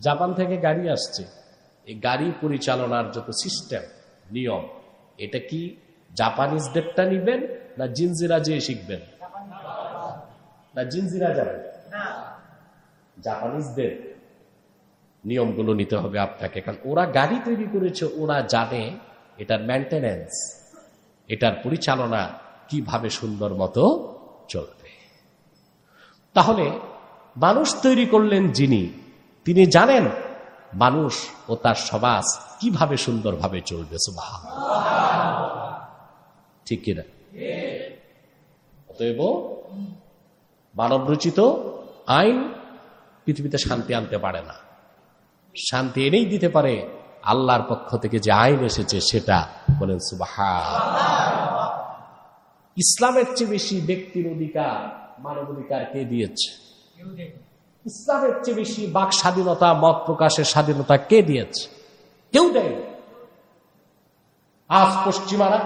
Japan থেকে গাড়ি আসছে। এই গাড়ি পরিচালনার যত সিস্টেম নিয়ম এটা কি জাপানিজদেরটা নিবেন না জিনজিরা যেয়ে শিখবেন? না জিনজিরা যাবেন জাপানিজদের নিয়মগুলো নিতে হবে আপনাকে কারণ ওরা গাড়ি তৈরি করেছে ওরা জানে এটার মেনটেনেন্স এটার পরিচালনা কীভাবে সুন্দর মতো চলবে। তাহলে মানুষ তৈরি করলেন যিনি তিনি জানেন মানুষ ও তার সমাজ কীভাবে সুন্দরভাবে চলবে সুবাহ ঠিক কিনা? অতএব মানব রচিত আইন পৃথিবীতে শান্তি আনতে পারে না। শান্তি এনেই দিতে পারে, আল্লাহর পক্ষ থেকে যে আইন এসেছে সেটা বলেন সুবাহ ইসলামের চেয়ে বেশি ব্যক্তির অধিকার, মানব অধিকার কে দিয়েছে? ইসলামের চেয়ে বেশি বাক স্বাধীনতা, মত প্রকাশের স্বাধীনতা কে দিয়েছে? কেউ দেয় আজ পশ্চিমারা,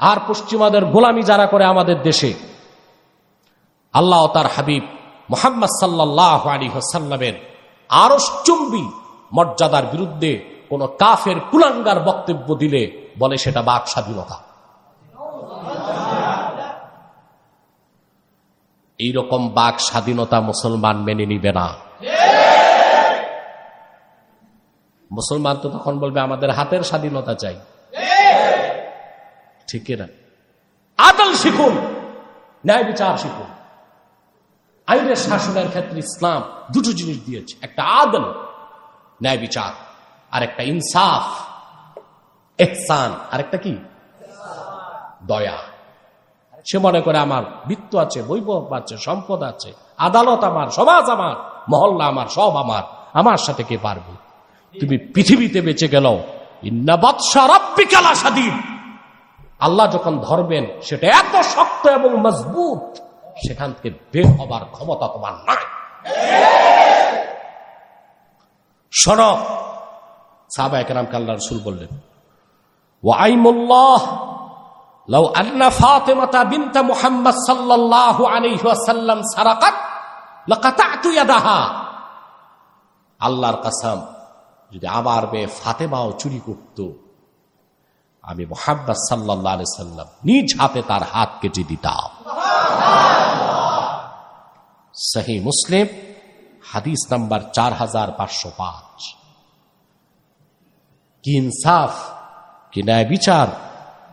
আর পশ্চিমাদের গোলামি যারা করে আমাদের দেশে, আল্লাহ তার হাবিব মোহাম্মদ সাল্লাহ আলী হাসাল্লামের আরসচুম্বী মর্যাদার বিরুদ্ধে কোন কাফের কুলাঙ্গার বক্তব্য দিলে বলে সেটা বাক স্বাধীনতা। এইরকম বাক স্বাধীনতা মুসলমান মেনে নিবে না। মুসলমান তো তখন বলবে, আমাদের হাতের স্বাধীনতা চাই। ঠিক না? আদল শিখুন, ন্যায় বিচার শিখুন। আইনের শাসনের ক্ষেত্রে ইসলাম দুটো জিনিস দিয়েছে, একটা আদল, ন্যায় বিচার, আর একটা ইনসাফ, এহসান, আর একটা কি? দয়া। সে মনে করে আমার বৃত্ত আছে, বৈভব আছে, সম্পদ আছে, আদালত আমার, সমাজ আমার, মহল্লা আমার, সব আমার আমার সাথে কে পারবে? তুমি পৃথিবীতে বেঁচে গেল আল্লাহ যখন ধরবেন, সেটা এত শক্ত এবং মজবুত, সেখান থেকে বের হবার ক্ষমতা তোমার নাই। শোন সাহবা একরাম কাল্লা রসুল বললেন ও আইমুল্লাহ লাউ আন্না ফাতেমাতা বিনতা মুহাম্মদ সাল্লাল্লাহু আলাইহি ওয়াসাল্লাম সারাকাত, লাকাতাতু ইয়াদাহা। আল্লাহর কসম, যদি আমার মেয়ে ফাতেমাও চুরি করত, আমি মোহাম্মদ সাল্লাহ সাল্লাম নিজ হাতে তার হাত কেটে দিতাম। সহি মুসলিম, হাদিস নাম্বার চার হাজার পাঁচশো পাঁচ। কি ইনসাফ, কি ন্যায় বিচার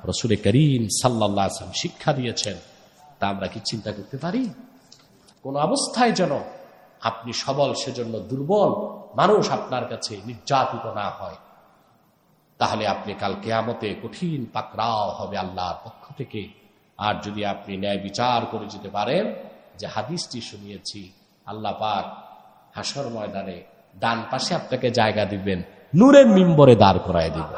রসুল করিম সাল্লাহ শিক্ষা দিয়েছেন, তা আমরা কি চিন্তা করতে পারি? কোন অবস্থায় যেন আপনি সবল, সেজন্য দুর্বল মানুষ আপনার কাছে নির্যাতিত না হয়, তাহলে আপনি কাল কেয়ামতে কঠিন পাকড়াও হবে আল্লাহর পক্ষ থেকে। আর যদি আপনি ন্যায় বিচার করে যেতে পারেন, যে হাদিসটি শুনিয়েছি, আল্লাহ পাক হাসর ময়দানে ডান পাশে আপনাকে জায়গা দিবেন, নূরের মিম্বরে দাঁড় করায় দিবেন।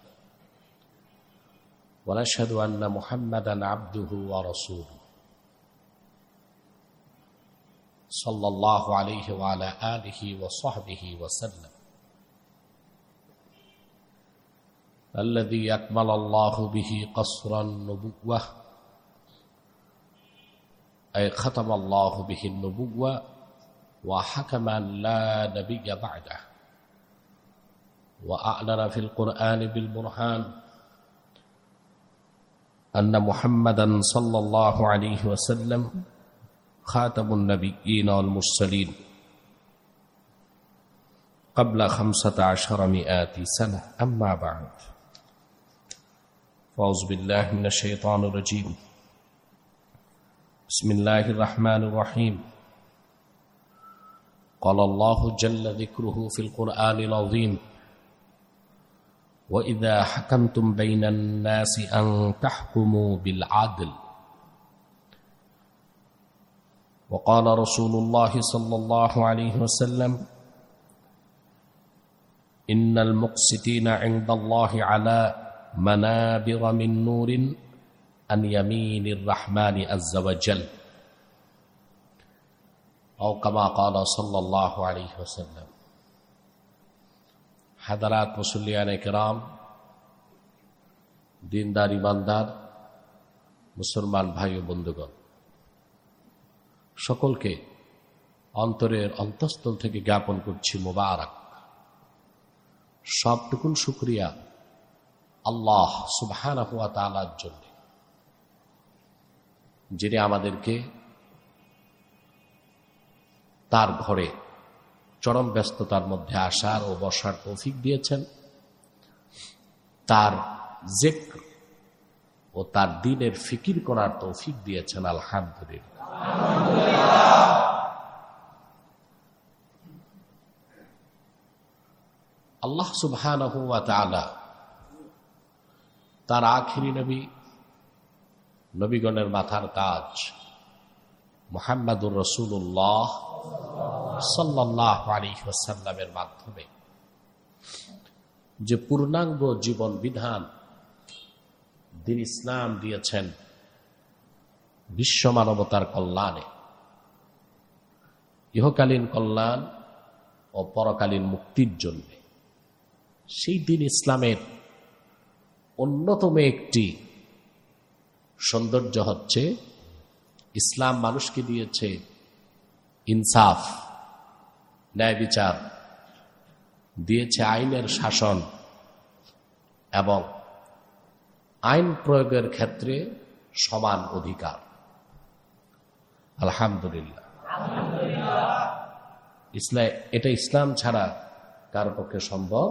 ونشهد أن محمدا عبده ورسوله. صلى الله عليه وعلى آله وصحبه وسلم. الذي أكمل الله به قصر النبوة أي ختم الله به النبوة وحكم أن لا نبي بعده. وأعلن في القرآن بالبرهان أن محمدا صلى الله عليه وسلم خاتم النبيين والمرسلين قبل خمسة عشر مئات سنة. أما بعد فأعوذ بالله من الشيطان الرجيم. بسم الله الرحمن الرحيم. قال الله جل ذكره في القرآن العظيم وإذا حكمتم بين الناس أن تحكموا بالعدل وقال رسول الله صلى الله عليه وسلم إن المقسطين عند الله على منابر من نور عن يمين الرحمن عز وجل أو كما قال صلى الله عليه وسلم হাদারাত মুসল্লিয়ান কেরাম, দিনদার ইমানদার, মুসলমান ভাই ও বন্ধুগণ। সকলকে অন্তরের অন্তঃস্থল থেকে জ্ঞাপন করছি মোবারক। সবটুকুন শুক্রিয়া আল্লাহ সুবহান হুয়া তালার জন্য, যিনি আমাদেরকে তার ঘরে চরম ব্যস্ততার মধ্যে আসার ও বসার তৌফিক দিয়েছেন। তার জেক ও তার দিনের ফিকির করার তৌফিক দিয়েছেন, আলহামদুলিল্লাহ। আল্লাহ সুবহান তার আখিরি নবী, নবীগণের মাথার কাজ মোহাম্মদুর রসুল্লাহ আলিহাসাল্লামের মাধ্যমে। যে পূর্ণাঙ্গ জীবন বিধান দিন ইসলাম দিয়েছেন বিশ্ব মানবতার কল্যাণে। ইহকালীন কল্যাণ ও পরকালীন মুক্তির জন্য। সেই দিন ইসলামের অন্যতম একটি সৌন্দর্য হচ্ছে, ইসলাম মানুষকে দিয়েছে ইনসাফ। ন্যায় বিচার দিয়েছে আইনের শাসন এবং আইন প্রয়োগের ক্ষেত্রে সমান অধিকার। আলহামদুলিল্লাহ। ইসলাম, এটা ইসলাম ছাড়া কার পক্ষে সম্ভব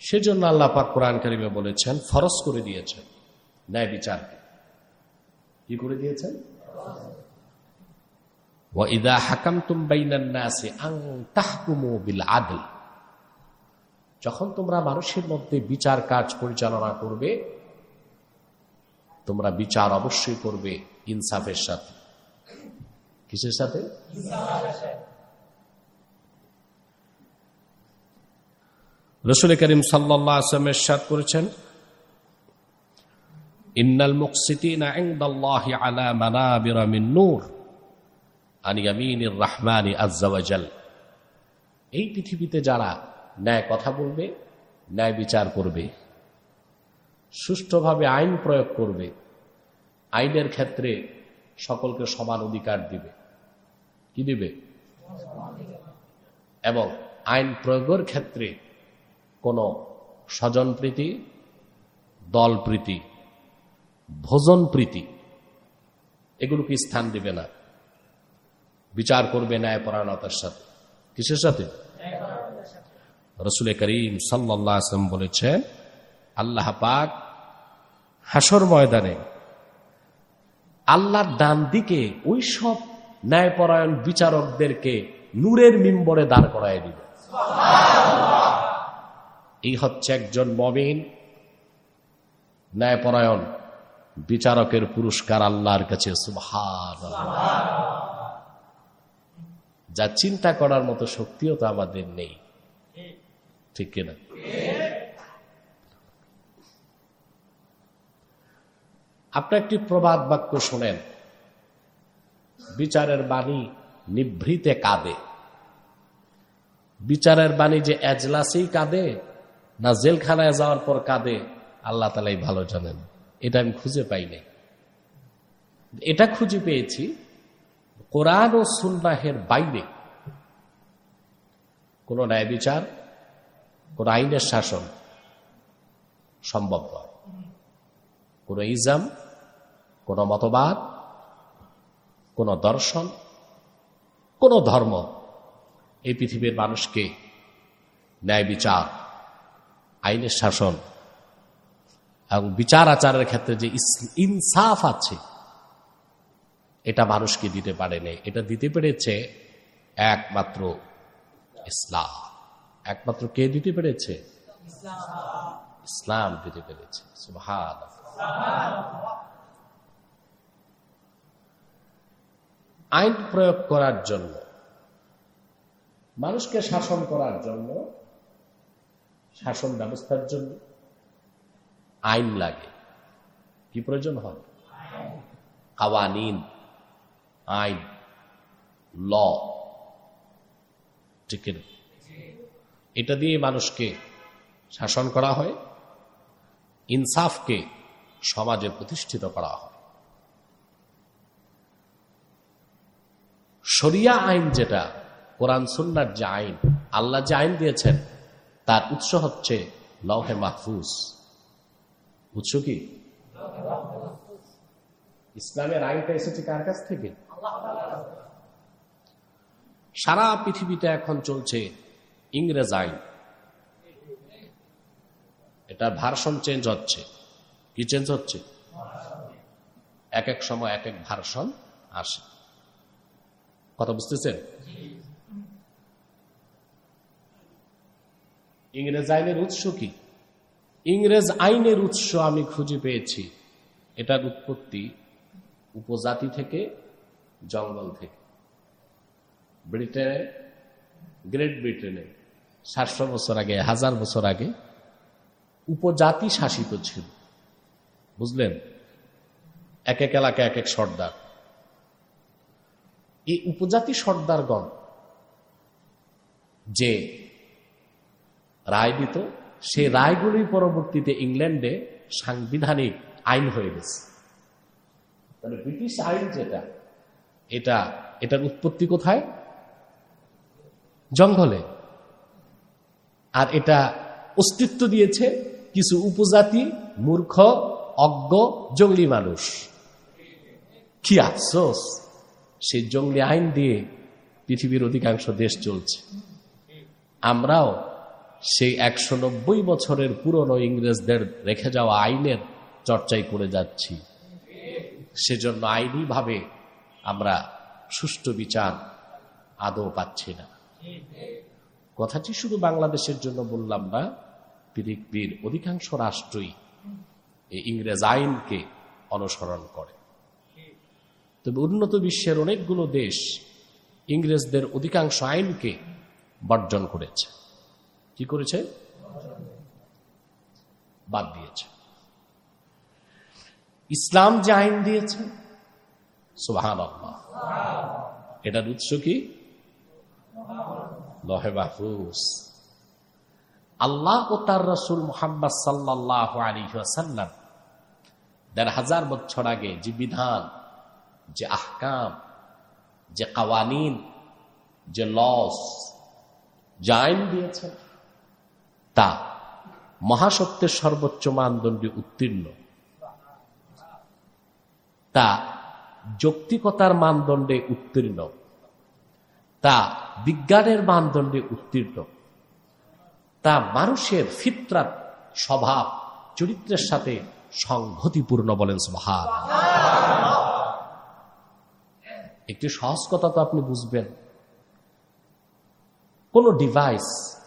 সেজন্য আল্লাহ পাক কোরআন কারিমে বলেছেন, ফরজ করে দিয়েছেন ন্যায় বিচারকে। কি করে দিয়েছেন? যখন তোমরা মানুষের মধ্যে বিচার কাজ পরিচালনা করবে, তোমরা বিচার অবশ্যই করবে ইনসাফের সাথে। কিসের সাথে? রসুল করিম সাল্লামের সাদ করেছেন, ইন্নাল মুকসিতিন আলা মানাবিরা মিন নূর। এই পৃথিবীতে যারা ন্যায় কথা বলবে, ন্যায় বিচার করবে, সুষ্ঠুভাবে আইন প্রয়োগ করবে, আইনের ক্ষেত্রে সকলকে সমান অধিকার দিবে। কি দিবে? এবং আইন প্রয়োগের ক্ষেত্রে কোনো স্বজনপ্রীতি দলপ্রীতি ভোজন প্রীতি, এগুলোকে স্থান দিবে না। বিচার করবে ন্যায়পরায়ণতার সাথে। কিসের সাথে? রসুল করিম সাল্লাম বলেছেন, আল্লাহ পাক হাসর ময়দানে আল্লাহর ডান দিকে ওই সব ন্যায়পরায়ণ বিচারকদেরকে নূরের মিম্বরে দাঁড় করায় দিবে। এই হচ্ছে একজন মমিন ন্যায়পরায়ণ বিচারকের পুরস্কার আল্লাহর কাছে যা চিন্তা করার মতো শক্তিও তো আমাদের নেই। ঠিক কিনা? আপনি একটি প্রবাদ বাক্য শোনেন। বিচারের বাণী নিভৃতে কাঁদে। বিচারের বাণী যে এজলাসেই কাঁদে, না জেলখানায় যাওয়ার পর কাঁদে, আল্লাহ তালাই ভালো জানেন। এটা আমি খুঁজে পাই নাই। এটা খুঁজে পেয়েছি কোরআন ও সুন্নাহের বাইরে কোন ন্যায় বিচার, কোন আইনের শাসন সম্ভব নয়। কোন ইজাম, কোন মতবাদ, কোন দর্শন, কোন ধর্ম এই পৃথিবীর মানুষকে ন্যায় বিচার, আইনের শাসন এবং বিচার আচারের ক্ষেত্রে যে ইনসাফ আছে এটা মানুষকে দিতে পারেনি। এটা দিতে পেরেছে একমাত্র ইসলাম। একমাত্র কে দিতে পেরেছে? ইসলাম দিতে পেরেছে। আইন প্রয়োগ করার জন্য মানুষকে শাসন করার জন্য শাসন ব্যবস্থার জন্য আইন লাগে। কি প্রয়োজন হয়? কাওয়ানিন। আইন, ল, ঠিক না? এটা দিয়ে মানুষকে শাসন করা হয়, ইনসাফকে সমাজে প্রতিষ্ঠিত করা হয়। শরিয়া আইন যেটা, কোরআন, সুন্নার যে আইন, আল্লাহ যে আইন দিয়েছেন, তার উৎস হচ্ছে লহে মাহফুজ। উৎস কি? ইসলামের আইনটা এসেছে কার কাছ থেকে? সারা পৃথিবীতে এখন চলছে ইংরেজ আইন। এটা ভার্সন চেঞ্জ হচ্ছে। কি চেঞ্জ হচ্ছে? এক এক সময় এক এক ভার্সন আসে। কথা বুঝতেছেন? ইংরেজ আইনের উৎস কি? ইংরেজ আইনের উৎস আমি খুঁজে পেয়েছি। এটার উৎপত্তি উপজাতি থেকে জঙ্গল থেকে। ব্রিটেনে, গ্রেট ব্রিটেনে সাতশো বছর আগে, হাজার বছর আগে উপজাতি শাসিত ছিল। বুঝলেন? এক এক এলাকা এক এক সর্দার। এই উপজাতি সর্দারগণ যে রায় দিত, সে রায়গুলি পরবর্তীতে ইংল্যান্ডে সাংবিধানিক আইন হয়ে গেছে। তাহলে ব্রিটিশ আইন যেটা এটা, এটার উৎপত্তি কোথায়? জঙ্গলে। আর এটা অস্তিত্ব দিয়েছে কিছু উপজাতি, মূর্খ, অজ্ঞ, জঙ্গলি মানুষ। কি আফসোস! সেই জঙ্গলি আইন দিয়ে পৃথিবীর অধিকাংশ দেশ চলছে। আমরাও সেই একশো নব্বই বছরের পুরনো ইংরেজদের রেখে যাওয়া আইনের চর্চাই করে যাচ্ছি। সেজন্য আইনিভাবে আমরা সুষ্ঠু বিচার আদৌ পাচ্ছি না। কথাটি শুধু বাংলাদেশের জন্য বললাম না, পৃথিবীর অধিকাংশ রাষ্ট্রই এই ইংরেজ আইনকে অনুসরণ করে। তবে উন্নত বিশ্বের অনেকগুলো দেশ ইংরেজদের অধিকাংশ আইনকে বর্জন করেছে। কি করেছে? বাদ দিয়েছে। ইসলাম যে আইন দিয়েছে সুহান এটার উৎস কি? লহে মাহফুজ। আল্লাহ ও তার রসুল মোহাম্মদ সাল্লাহ আলী সাল্লাম দেড় হাজার বছর আগে যে বিধান, যে আহকাম, যে কাওয়ানিন, যে লস যে আইন দিয়েছেন, তা মহাসত্যের সর্বোচ্চ মানদণ্ডে উত্তীর্ণ। তা যৌক্তিকতার মানদণ্ডে উত্তীর্ণ। তা বিজ্ঞানের মানদণ্ডে উত্তীর্ণ। তা মানুষের ফিতরাত স্বভাব, চরিত্রের সাথে সংহতিপূর্ণ বলেন স্বভাব একটি সহজ কথা তো আপনি বুঝবেন। কোন ডিভাইস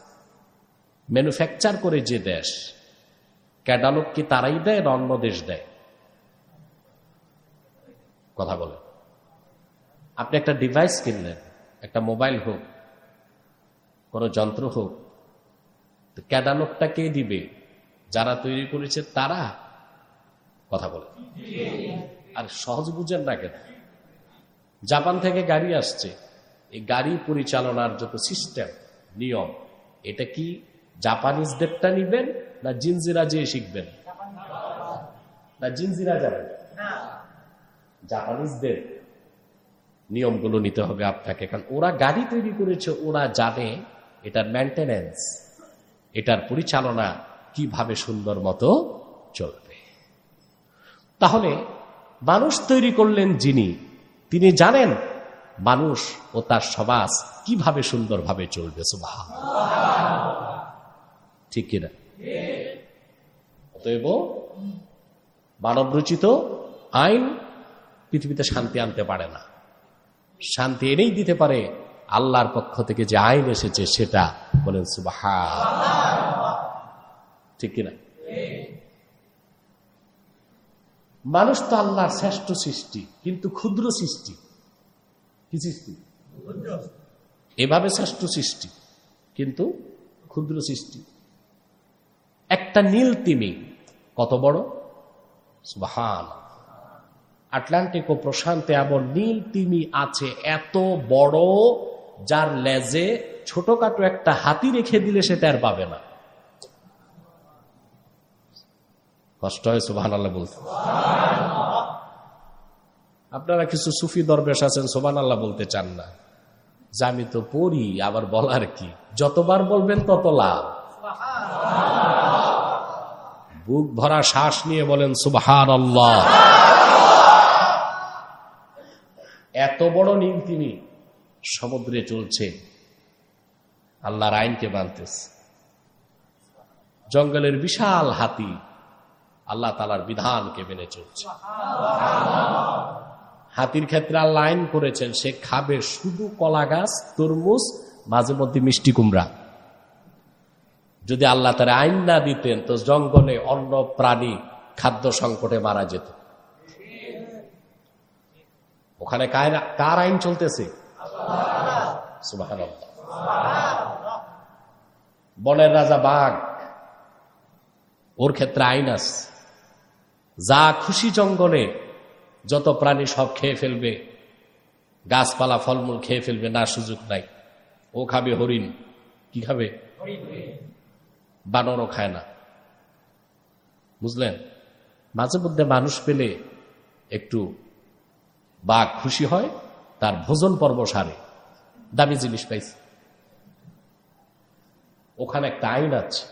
ম্যানুফ্যাকচার করে যে দেশ, ক্যাটালগ কি তারাই দেয় না অন্য দেশ দেয়? কথা বলে। আপনি একটা ডিভাইস কিনলেন, একটা মোবাইল হোক, কোন যন্ত্র হোক ক্যাটালগটা কে দিবে? যারা তৈরি করেছে তারা কথা বলে। আর সহজ বুঝেন না কেন? জাপান থেকে গাড়ি আসছে। এই গাড়ি পরিচালনার যত সিস্টেম নিয়ম, এটা কি জাপানিজদেরটা নিবেন না জিনজিরা যেয়ে শিখবেন? না জিনজিরা যাবেন? জাপানিজদের নিয়মগুলো নিতে হবে আপনাকে। কারণ ওরা গাড়ি তৈরি করেছে, ওরা জানে এটার মেনটেনেন্স এটার পরিচালনা কীভাবে সুন্দর মতো চলবে। তাহলে মানুষ তৈরি করলেন যিনি, তিনি জানেন মানুষ ও তার সমাজ কীভাবে সুন্দরভাবে চলবে সুবাহ ঠিক কিনা? অতএব মানব রচিত আইন পৃথিবীতে শান্তি আনতে পারে না। শান্তি এনেই দিতে পারে, আল্লাহর পক্ষ থেকে যে আইন এসেছে সেটা বলেন সুবাহ ঠিক কিনা? মানুষ তো আল্লাহর শ্রেষ্ঠ সৃষ্টি, কিন্তু ক্ষুদ্র সৃষ্টি। কি সৃষ্টি? এভাবে শ্রেষ্ঠ সৃষ্টি, কিন্তু ক্ষুদ্র সৃষ্টি। একটা নীল তিমি কত বড়? সুবাহান আটলান্টিক ও প্রশান্তে এমন নীল তিমি আছে এত বড় যার লেজে ছোটখাটো একটা হাতি রেখে দিলে সে তার পাবে না। কষ্ট হয় সুবাহান আল্লাহ বলতে। আপনারা কিছু সুফি দরবেশ আছেন সোবান আল্লাহ বলতে চান না। যে আমি তো পড়ি, আবার বলার কি? যতবার বলবেন তত লাভ। বুক ভরা শ্বাস নিয়ে বলেন সুবহান আল্লাহ এত বড় নীল তিনি সমুদ্রে চলছে। আল্লাহর আইনকে মানতেছে। জঙ্গলের বিশাল হাতি আল্লাহ তালার বিধানকে মেনে চলছে। হাতির ক্ষেত্রে আল্লাহ আইন করেছেন, সে খাবে শুধু কলা গাছ, তরমুজ, মাঝে মধ্যে মিষ্টি কুমড়া। যদি আল্লাহ তার আইন না দিতেন, তো জঙ্গলে অন্য প্রাণী খাদ্য সংকটে মারা যেত। ওখানে কার আইন চলতেছে। বনের রাজা বাঘ, ওর ক্ষেত্রে আইন যা খুশি জঙ্গলে যত প্রাণী সব খেয়ে ফেলবে, গাছপালা, ফলমূল খেয়ে ফেলবে, না সুযোগ নাই। ও খাবে হরিণ। কি খাবে? বানরও খায় না। বুঝলেন? মাঝে মধ্যে মানুষ পেলে একটু বাঘ খুশি হয়, তার ভোজন পর্ব সারে। দামি জিনিস পাইছে। ওখানে একটা আইন আছে।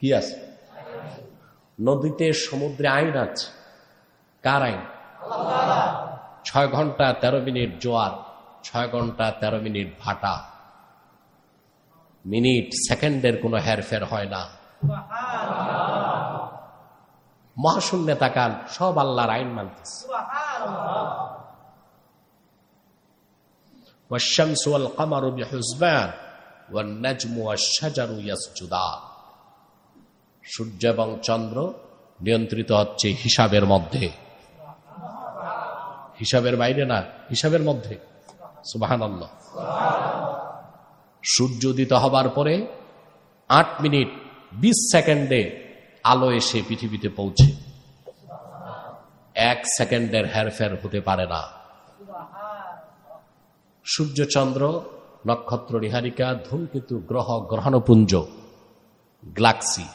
কি আছে? নদীতে সমুদ্রে আইন আছে। কার আইন? ছয় ঘণ্টা ১৩ মিনিট জোয়ার, ছয় ঘণ্টা ১৩ মিনিট ভাটা। মিনিট, সেকেন্ডের কোনো হেরফের হয় না। মহাশূন্য তাকান, সব আল্লাহর আইন মানতেছে। والشمس والقمر بحسبان والنجم والشجر يسجدان সূর্য এবং চন্দ্র নিয়ন্ত্রিত হচ্ছে হিসাবের মধ্যে হিসাবের বাইরে না হিসাবের মধ্যে সুবাহান সূর্য উদিত হবার পরে আট মিনিট বিশ সেকেন্ডে আলো এসে পৃথিবীতে পৌঁছে এক সেকেন্ডের হেরফের হতে পারে না। সূর্য চন্দ্র নক্ষত্র নিহারিকা, ধূমকেতু, গ্রহ, গ্রহণপুঞ্জ গ্লাক্সি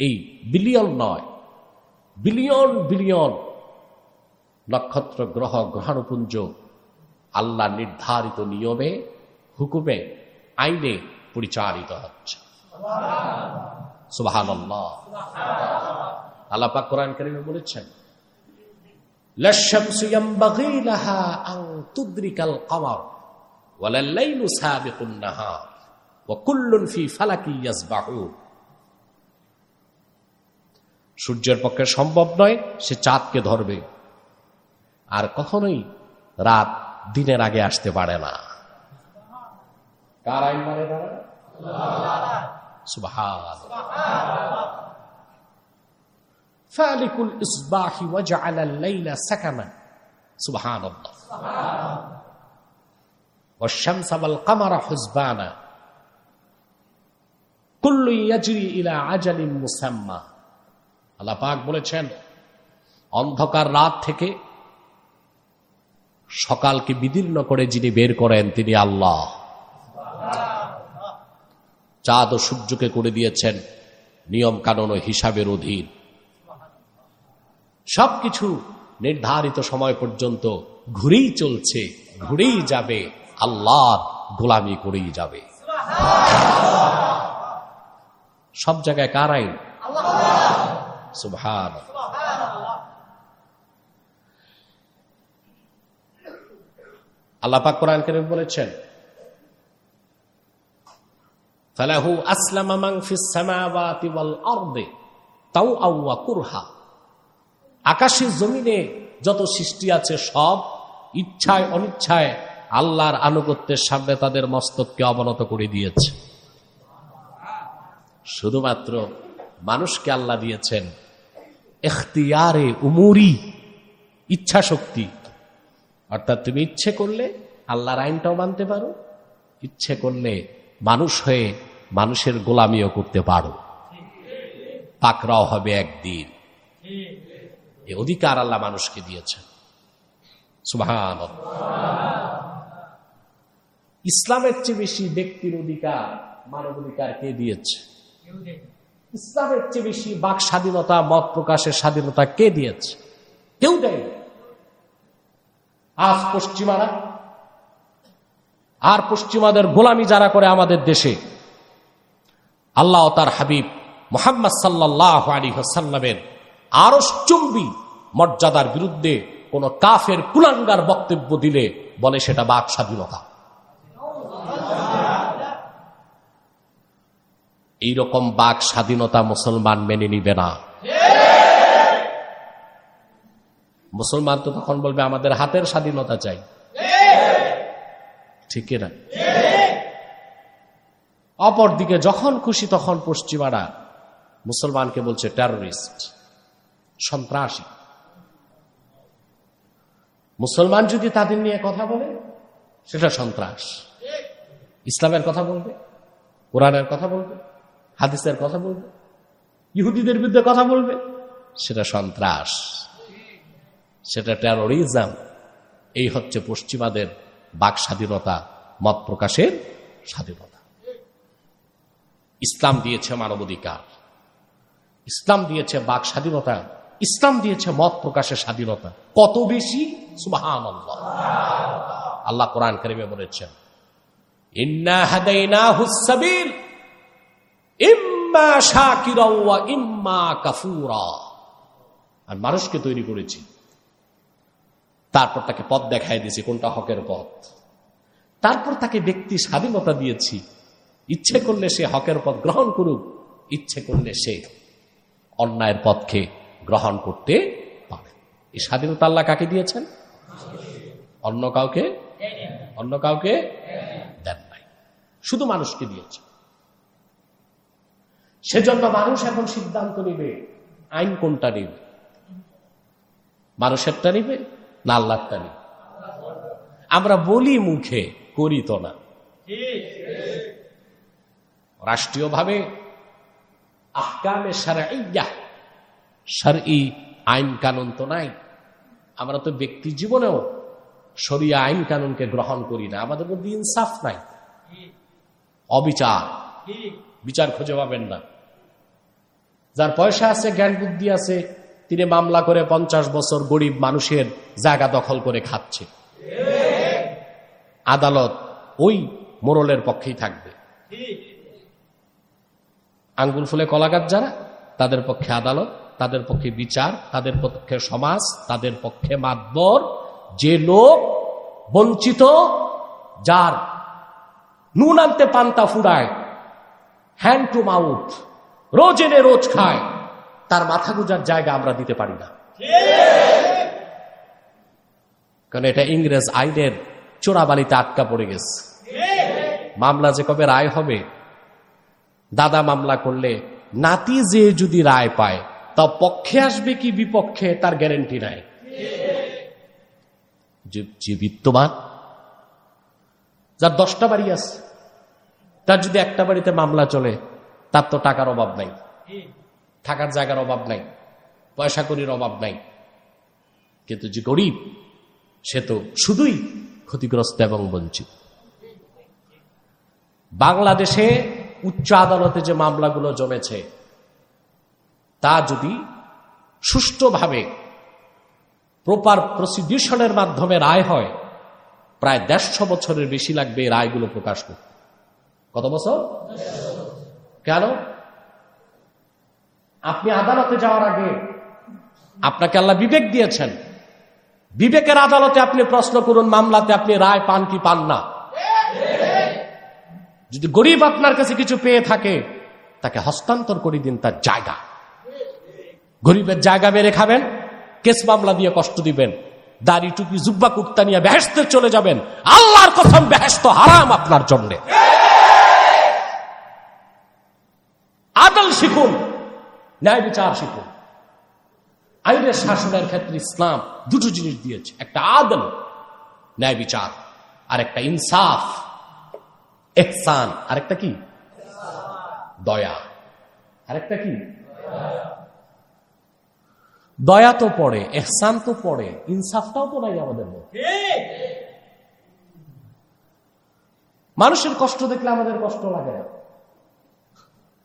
এই বিলিয়ন নয়, বিলিয়ন বিলিয়ন নক্ষত্র, গ্রহ, গ্রহণপুঞ্জ আল্লাহ নির্ধারিত নিয়মে, হুকুমে, আইনে পরিচালিত হচ্ছে। সুবাহান আল্লাহ পাক কোরআন কারিমে বলেছেন সূর্যের পক্ষে সম্ভব নয়, সে চাঁদকে ধরবে। আর কখনোই রাত দিনের আগে আসতে পারে না। কার আইন মানে সুবহান ফালিকুল ইসবাহি লাইলা সাকামান। সুবহানাল্লাহ। আল্লাহ পাক বলেছেন, অন্ধকার রাত থেকে সকালকে বিদীর্ণ করে যিনি বের করেন, তিনি আল্লাহ। চাঁদ ও সূর্যকে করে দিয়েছেন নিয়ম কানুন ও হিসাবের অধীন। সবকিছু নির্ধারিত সময় পর্যন্ত ঘুরেই চলছে, ঘুরেই যাবে, আল্লাহর গোলামি করেই যাবে। সব জায়গায় কার আইন? সুভান আল্লাপাক কোরআন করিম বলেছেন, ফালাহু আসলামা মান ফিস সামাওয়াতি ওয়াল আরদি তাও আওয়া কুরহা। আকাশের জমিনে যত সৃষ্টি আছে সব ইচ্ছায় অনিচ্ছায় আল্লাহর আনুগত্যের সামনে তাদের মস্তককে অবনত করে দিয়েছে। শুধুমাত্র মানুষকে আল্লাহ দিয়েছেন। এখতিয়ারে উমুরি ইচ্ছা শক্তি অর্থাৎ তুমি ইচ্ছে করলে আল্লাহর আইনটাও মানতে পারো, ইচ্ছে করলে মানুষ হয়ে মানুষের গোলামিও করতে পারো। পাকরাও হবে একদিন। এ অধিকার আল্লাহ মানুষকে দিয়েছেন। সুবহান ইসলামের চেয়ে বেশি ব্যক্তির অধিকার, মানব অধিকার কে দিয়েছে? ইসলামের চেয়ে বেশি বাক স্বাধীনতা, মত প্রকাশের স্বাধীনতা কে দিয়েছে? কেউ দেয় আজ পশ্চিমারা, আর পশ্চিমাদের গোলামি যারা করে আমাদের দেশে, আল্লাহ তার হাবিব মোহাম্মদ সাল্লাহ আলী হাসাল্লামের আরও চুম্বি মর্যাদার বিরুদ্ধে কোন কাফের কুলাঙ্গার বক্তব্য দিলে বলে সেটা বাক স্বাধীনতা। এইরকম বাক স্বাধীনতা মুসলমান মেনে নিবে না। মুসলমান তো তখন বলবে, আমাদের হাতের স্বাধীনতা চাই। ঠিক না? অপরদিকে যখন খুশি তখন পশ্চিমারা মুসলমানকে বলছে, টেরোরিস্ট। সন্ত্রাসী। মুসলমান যদি তাদের নিয়ে কথা বলে, সেটা সন্ত্রাস। ইসলামের কথা বলবে, কোরআনের কথা বলবে, হাদিসের কথা বলবে, ইহুদিদের বিরুদ্ধে কথা বলবে, সেটা সন্ত্রাস। সেটা টেরোরিজম এই হচ্ছে পশ্চিমাদের বাক স্বাধীনতা, মত প্রকাশের স্বাধীনতা। ইসলাম দিয়েছে মানবাধিকার। ইসলাম দিয়েছে বাক স্বাধীনতা। ইসলাম দিয়েছে মত প্রকাশের স্বাধীনতা। কত বেশি? আল্লাহ কোরআন করিমে বলেছেন আর মানুষকে তৈরি করেছি। তারপর তাকে পথ দেখাই দিয়েছি, কোনটা হকের পথ। তারপর তাকে ব্যক্তি স্বাধীনতা দিয়েছি। ইচ্ছে করলে সে হকের পথ গ্রহণ করুক, ইচ্ছে করলে সে অন্যায়ের পথকে গ্রহণ করতে পারে। এই স্বাধীনতা আল্লাহ কাকে দিয়েছেন? অন্য কাউকে? অন্য কাউকে দেন নাই। শুধু মানুষকে দিয়েছে। সেজন্য মানুষ এখন সিদ্ধান্ত নিবে, আইন কোনটা নিবে? মানুষেরটা নিবে না আল্লাহটা নিবে? আমরা বলি মুখে, করি তো না। রাষ্ট্রীয়ভাবে আহকামে সারাইয়া সারি আইন কানুন তো নাই। আমরা তো ব্যক্তি জীবনেও সরিয়া আইন কানুনকে গ্রহণ করি না। আমাদের মধ্যে ইনসাফ নাই। অবিচার। বিচার খুঁজে পাবেন না। যার পয়সা আছে, জ্ঞান বুদ্ধি আছে, তিনি মামলা করে পঞ্চাশ বছর গরিব মানুষের জায়গা দখল করে খাচ্ছে। আদালত ওই মোরলের পক্ষেই থাকবে। আঙ্গুল ফুলে কলাগাছ যারা, তাদের পক্ষে আদালত তাদের পক্ষে বিচার, তাদের পক্ষে সমাজ, তাদের পক্ষে মাতবর। যে লোক বঞ্চিত, যার নুন আনতে পান্তা ফুরায় হ্যান্ড টু মাউথ রোজ এনে রোজ খায়, তার মাথা গুজার জায়গা আমরা দিতে পারি না। কারণ এটা ইংরেজ আইনের চোরাবালিতে আটকা পড়ে গেছে। মামলা যে কবে রায় হবে, দাদা মামলা করলে নাতি যে যদি রায় পায় তা পক্ষে আসবে কি বিপক্ষে, তার গ্যারেন্টি নাই। যে বিত্তমান যার দশটা বাড়ি আছে, তার যদি একটা বাড়িতে মামলা চলে, তার তো টাকার অভাব নাই। থাকার জায়গার অভাব নাই, পয়সা করির অভাব নাই। কিন্তু যে গরিব, সে তো শুধুই ক্ষতিগ্রস্ত এবং বঞ্চিত। বাংলাদেশে উচ্চ আদালতে যে মামলাগুলো জমেছে তা যদি সুষ্ঠুভাবে প্রপার প্রসিডিউশনের মাধ্যমে রায় হয়, প্রায় দেড়শো বছরের বেশি লাগবে এই রায়গুলো প্রকাশ করতে। কত বছর? কেন? আপনি আদালতে যাওয়ার আগে আপনাকে আল্লাহ বিবেক দিয়েছেন। বিবেকের আদালতে আপনি প্রশ্ন করুন, মামলাতে আপনি রায় পান কি পান না? যদি গরিব আপনার কাছে কিছু পেয়ে থাকে, তাকে হস্তান্তর করে দিন তার জায়গা। গরিবের জায়গা বেড়ে খাবেন, কেস মামলা দিয়ে কষ্ট দিবেন, দাড়ি টুপি, জুব্বা, কুর্তা নিয়ে বেহেস্তে চলে যাবেন। আল্লাহর কথম বেহেস্ত হারাম আপনার জন্য। আদল শিখুন, ন্যায় বিচার শিখুন। আইনের শাসনের ক্ষেত্রে ইসলাম দুটো জিনিস দিয়েছে, একটা আদল, ন্যায় বিচার, আর একটা ইনসাফ। এহসান, আরেকটা কি? দয়া। আরেকটা কি? দয়া তো পড়ে, এহসান তো পড়ে, ইনসাফটাও তো নাই আমাদের মধ্যে। মানুষের কষ্ট দেখলে আমাদের কষ্ট লাগে না।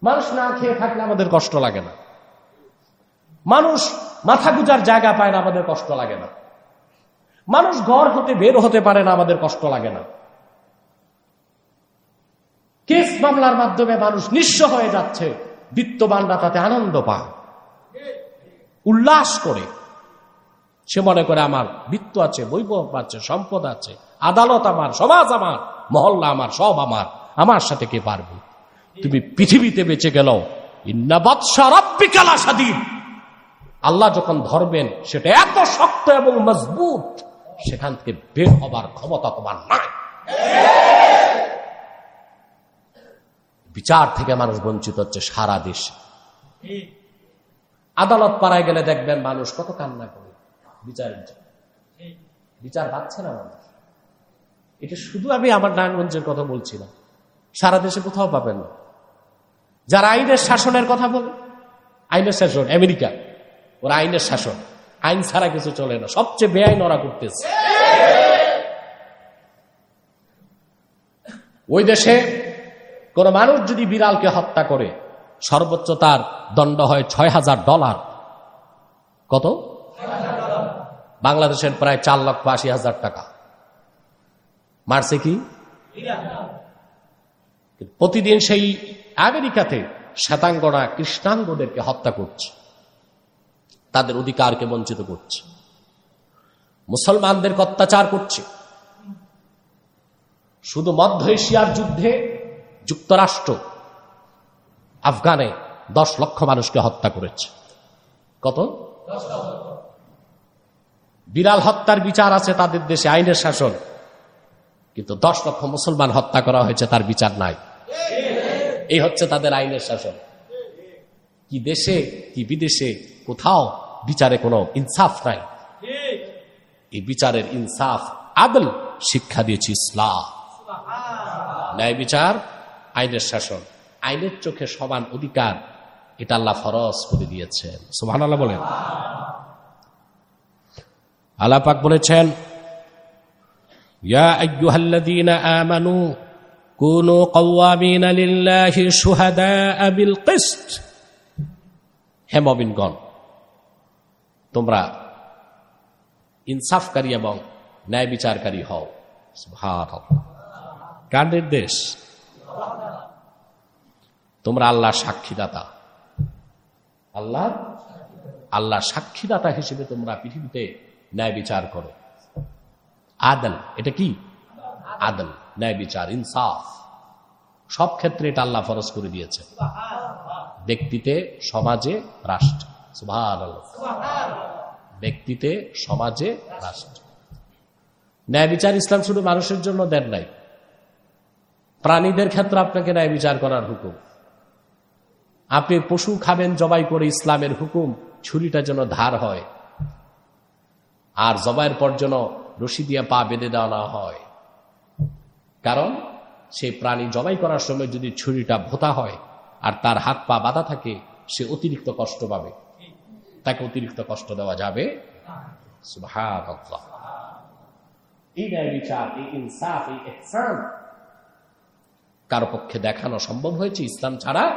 মানুষ না খেয়ে থাকলে আমাদের কষ্ট লাগে না। মানুষ মাথা গুজার জায়গা পায় না, আমাদের কষ্ট লাগে না। মানুষ ঘর হতে বের হতে পারে না, আমাদের কষ্ট লাগে না। কেস মামলার মাধ্যমে মানুষ নিঃস্ব হয়ে যাচ্ছে, বিত্তবানরা তাতে আনন্দ পায়। উল্লাস করে। সে মনে করে, আমার বৃত্ত আছে, বৈভব আছে, সম্পদ আছে, আদালত আমার, সমাজ আমার, মহল্লা আমার, সব আমার। আমার সাথে কে পারবে? তুমি পৃথিবীতে বেঁচে গেল আল্লাহ যখন ধরবেন, সেটা এত শক্ত এবং মজবুত, সেখান থেকে বের হবার ক্ষমতা তোমার নাই। বিচার থেকে মানুষ বঞ্চিত হচ্ছে সারা দেশে। আদালত পাড়ায় গেলে দেখবেন মানুষ কত কান্না করে। বিচারের জন্য। বিচার পাচ্ছে না মানুষ। এটা শুধু আমি আমার নারায়ণগঞ্জের কথা বলছিলাম। সারা দেশে কোথাও পাবেন না। যারা আইনের শাসনের কথা বলে, আইনের শাসন, আমেরিকা, ওরা আইনের শাসন। আইন ছাড়া কিছু চলে না। সবচেয়ে বেআইন ওরা করতেছে। ওই দেশে কোন মানুষ যদি বিড়ালকে হত্যা করে সর্বোচ্চ তার দণ্ড হয় ছয় হাজার ডলার। কত? বাংলাদেশের প্রায় চার লক্ষ আশি হাজার টাকা। মারছে কি? প্রতিদিন সেই আমেরিকাতে শ্বেতাঙ্গরা কৃষ্ণাঙ্গদেরকে হত্যা করছে। তাদের অধিকারকে বঞ্চিত করছে। মুসলমানদেরকে অত্যাচার করছে। শুধু মধ্য এশিয়ার যুদ্ধে যুক্তরাষ্ট্র আফগানে দশ লক্ষ মানুষকে হত্যা করেছে। কত? বিড়াল হত্যার বিচার আছে তাদের দেশে, আইনের শাসন। কিন্তু দশ লক্ষ মুসলমান হত্যা করা হয়েছে, তার বিচার নাই। এই হচ্ছে তাদের আইনের শাসন। কি দেশে, কি বিদেশে, কোথাও বিচারে কোনো ইনসাফ নাই। এই বিচারের ইনসাফ আদল শিক্ষা দিয়েছি ইসলাম। ন্যায় বিচার, আইনের শাসন। আইনের চোখে সমান অধিকার, এটা আল্লাহ ফরজ করে দিয়েছেন। সুহান আল্লাহ বলেন। আল্লাহ পাক বলেছেন আমানু কুনু কওয়ামিনা লিল্লাহি শুহাদাআ বিল কিসত। হে মুমিনগণ, তোমরা ইনসাফকারী এবং ন্যায় বিচারকারী হও কার নির্দেশ? তোমরা আল্লাহ সাক্ষীদাতা। আল্লাহ? আল্লাহ সাক্ষীদাতা হিসেবে তোমরা পৃথিবীতে ন্যায় বিচার করো। আদল, এটা কি? আদল, ন্যায় বিচার, ইনসাফ। সব ক্ষেত্রে এটা আল্লাহ ফরজ করে দিয়েছে। ব্যক্তিতে, সমাজে, রাষ্ট্র। ব্যক্তিতে, সমাজে, রাষ্ট্র। ন্যায় বিচার ইসলাম শুধু মানুষের জন্য দেন নাই। প্রাণীদের ক্ষেত্রে আপনাকে ন্যায় বিচার করার হুকুম। আপনি পশু খাবেন, জবাই করে ইসলামের হুকুম, ছুরিটা যেন ধার হয়। আর জবাইয়ের পর যেন রশি দিয়ে পা বেঁধে দেওয়া না হয়। কারণ সেই প্রাণী জবাই করার সময় যদি ছুরিটা ভোতা হয়, আর তার হাত পা বাঁধা থাকে, সে অতিরিক্ত কষ্ট পাবে। তাকে অতিরিক্ত কষ্ট দেওয়া যাবে। কারও পক্ষে দেখানো সম্ভব হয়েছে? ইসলাম ছাড়া?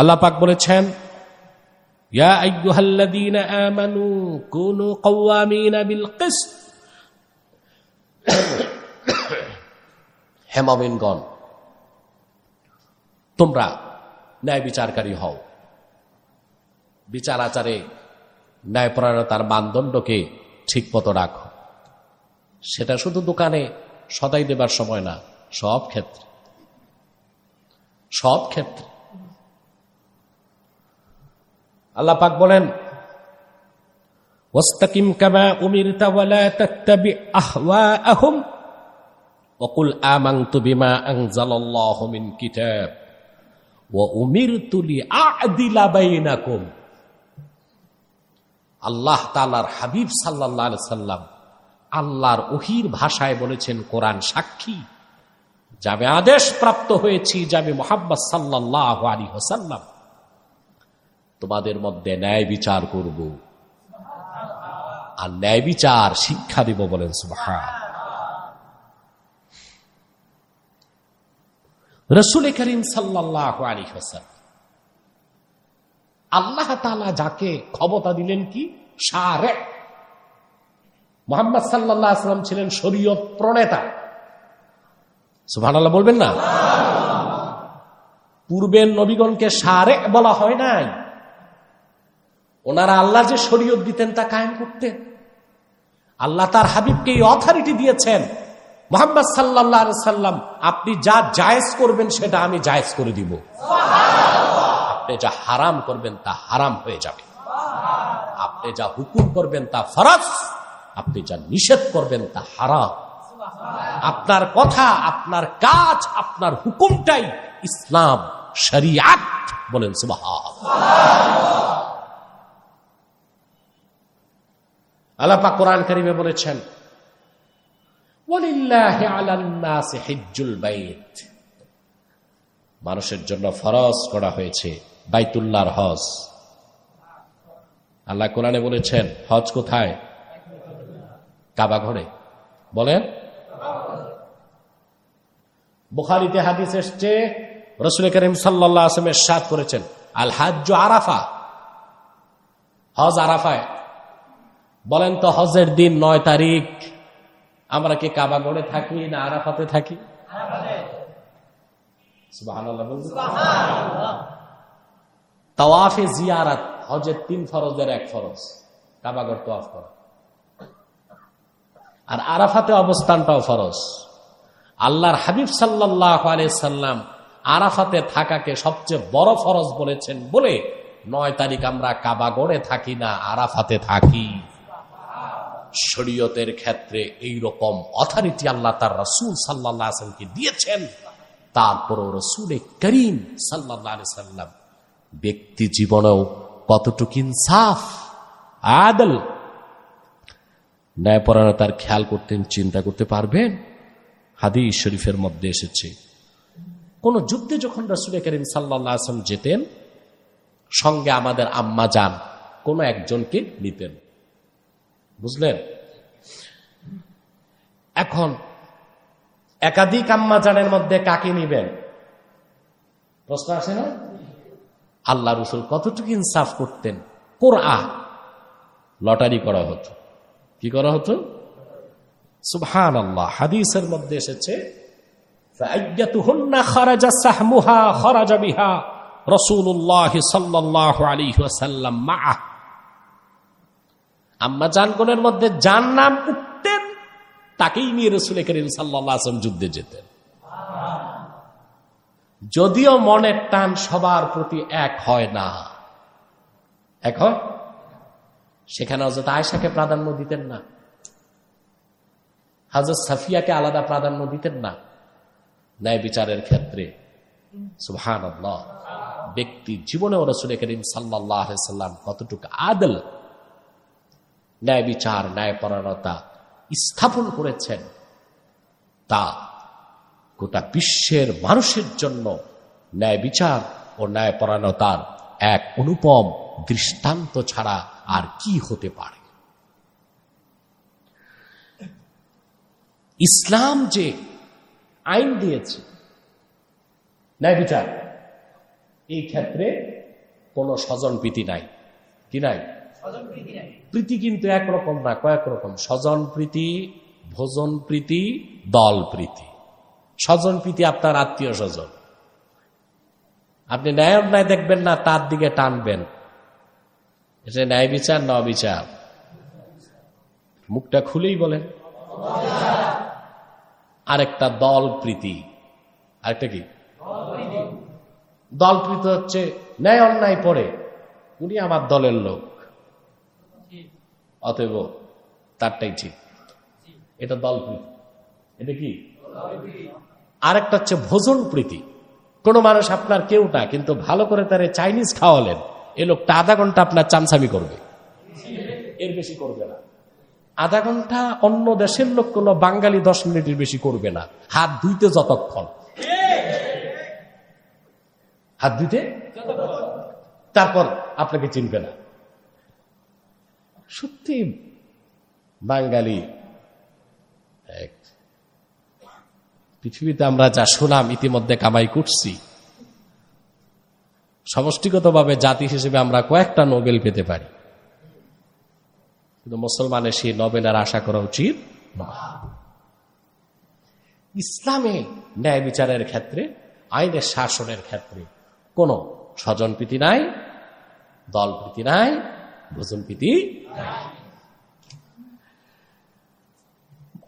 আল্লাহ পাক বলেছেন, ইয়া কুনু কওয়ামিনা বিল কিসত। হে তোমরা ন্যায় বিচারকারী হও। বিচার আচারে ন্যায়পরায়ণতার মানদণ্ডকে ঠিক মতো রাখো। সেটা শুধু দোকানে সদাই দেবার সময় না, সব ক্ষেত্রে। সব ক্ষেত্রে। আল্লাহ পাক বলেন ওয়াস্তাকিম কামা উমিরতা ওয়ালা তাত্তাবি আহওয়াআহুম وقل آمنت بما أنزل الله من كتاب وأمرت لأعدل بينكم আল্লাহ তালার হাবিব সাল্লাহ সাল্লাম আল্লাহর ওহির ভাষায় বলেছেন কোরআন সাক্ষী যাবে আদেশ প্রাপ্ত হয়েছি যাবে মোহাম্মদ সাল্লাহ আলী হোসাল্লাম তোমাদের মধ্যে ন্যায় বিচার করব। আর ন্যায় বিচার শিক্ষা দিব বলেন সুবাহা রসুল করিম সাল্লাহ আলী হোসান আল্লাহ তালা যাকে ক্ষমতা দিলেন কি? সারে। মোহাম্মদ সাল্লাহ আসলাম ছিলেন শরীয়ত প্রণেতা। সুভান বলবেন না? পূর্বের নবীগণকে সারে বলা হয় নাই। ওনারা আল্লাহ যে শরীয়ত দিতেন তা কায়েম করতেন আল্লাহ তার হাবিবকে এই অথরিটি দিয়েছেন। মোহাম্মদ সাল্লাহ সাল্লাম, আপনি যা জায়েজ করবেন সেটা আমি জায়েজ করে দিব। আপনি যা হারাম করবেন তা হারাম হয়ে যাবে। আপনি যা হুকুম করবেন তা ফরজ। আপনি যা নিষেধ করবেন তা হারাম। আপনার কথা, আপনার কাজ, আপনার হুকুমটাই ইসলাম, শরিয়াত বলেন সুবাহ আলাপা কোরআন করিমে বলেছেন মানুষের জন্য ফরজ করা হয়েছে বাইতুল্লাহর হজ। আল্লাহ কোরআনে বলেছেন, হজ কোথায়? কাবা ঘরে। বলেন, বুখারিতে হাদিস এসছে, রসুল করিম সাল্লাহ আসমের সাদ করেছেন, আল হাজ আরাফা। হজ আরাফায়। বলেন তো হজের দিন নয় তারিখ। আমরা কি কাবা গড়ে থাকি না আরাফাতে থাকি? তাওয়াফে জিয়ারাত, হজের তিন ফরজের এক ফরজ। কাবাগর তোয়াফ আর আরাফাতে অবস্থানটাও ফরজ। আল্লাহর হাবিব সাল্লাহ সাল্লাম আরাফাতে থাকাকে সবচেয়ে বড় ফরজ বলেছেন বলে নয় তারিখ আমরা কাবাগড়ে থাকি না, আরাফাতে থাকি। শরীয়তের ক্ষেত্রে এই রকম অথরিটি আল্লাহ তার রসুল সাল্লাহকে দিয়েছেন, তারপরও রসুল করিম সাল্লাহ ব্যক্তি জীবনেও কতটুকু ইনসাফ, আদল, ন্যায়পরায়ণতার খেয়াল করতেন, চিন্তা করতে পারবেন? হাদি শরীফের মধ্যে এসেছে, কোন যুদ্ধে যখন রসুল করিম সাল্লাহ আসলাম যেতেন, সঙ্গে আমাদের আম্মা যান, কোন একজনকে নিতেন। বুঝলেন? এখন একাধিক আম্মাজানের মধ্যে কাকে নিবেন? প্রশ্ন আসে না? আল্লাহ রসুল কতটুকু ইনসাফ করতেন? কোরআ লটারি করা হতো। কি করা হতো? সুবহান আল্লাহ হাদিসের মধ্যে এসেছে রসুল্লাহ সাল্লাহ আলী ওয়াসাল্লাম মা আম্মা জানগণের মধ্যে যার নাম উঠতেন, তাকেই নিয়ে রসুল করিম সাল্লাম যুদ্ধে যেতেন। যদিও মনের টান সবার প্রতি এক হয় না। এক হয়? সেখানে হজরত আয়সাকে প্রাধান্য দিতেন না। হাজর সাফিয়াকে আলাদা প্রাধান্য দিতেন না। ন্যায় বিচারের ক্ষেত্রে। সুহান ব্যক্তি জীবনে রসুল করিম সাল্লাহ সাল্লাম কতটুকু আদল ন্যায় বিচার ন্যায়পরায়ণতা স্থাপন করেছেন। তা গোটা বিশ্বের মানুষের জন্য ন্যায় বিচার ও ন্যায়পরায়ণতার এক অনুপম দৃষ্টান্ত ছাড়া আর কি হতে পারে? ইসলাম যে আইন দিয়েছে, ন্যায় বিচার, এই ক্ষেত্রে কোন স্বজন প্রীতি নাই, কি নাই? প্রীতি কিন্তু একরকম না, কয়েক রকম। স্বজন প্রীতি, ভোজন প্রীতি, দল প্রীতি। স্বজন প্রীতি আপনার আত্মীয় স্বজন। আপনি ন্যায় অন্যায় দেখবেন না, তার দিকে টানবেন। এটা ন্যায় বিচার, ন বিচার। মুখটা খুলেই বলেন। আরেকটা দল প্রীতি। আরেকটা কি? দল প্রীতি হচ্ছে ন্যায় অন্যায় পড়ে। উনি আমার দলের লোক। অতএব তারটাই ঠিক। এটা দল প্রীতি এটা কি? আরেকটা হচ্ছে ভোজন প্রীতি। কোন মানুষ আপনার কেউ না, কিন্তু ভালো করে তারে চাইনিজ খাওয়ালেন, এ লোকটা আধা ঘণ্টা আপনার চামচামি করবে। এর বেশি করবে না। আধা ঘণ্টা অন্য দেশের লোক কোন বাঙালি দশ মিনিটের বেশি করবে না। হাত ধুইতে যতক্ষণ। হাত ধুইতে? তারপর আপনাকে চিনবে না। সত্যি বাঙালি। পৃথিবীতে আমরা যা শুনাম ইতিমধ্যে কামাই করছি। সমষ্টিগতভাবে জাতি হিসেবে আমরা কয়েকটা নোবেল পেতে পারি। কিন্তু মুসলমানের সেই নোবেলের আশা করা উচিত ইসলামে ন্যায় বিচারের ক্ষেত্রে, আইনের শাসনের ক্ষেত্রে কোন স্বজনপ্রীতি নাই দলপ্রীতি নাই ভোজনপ্রীতি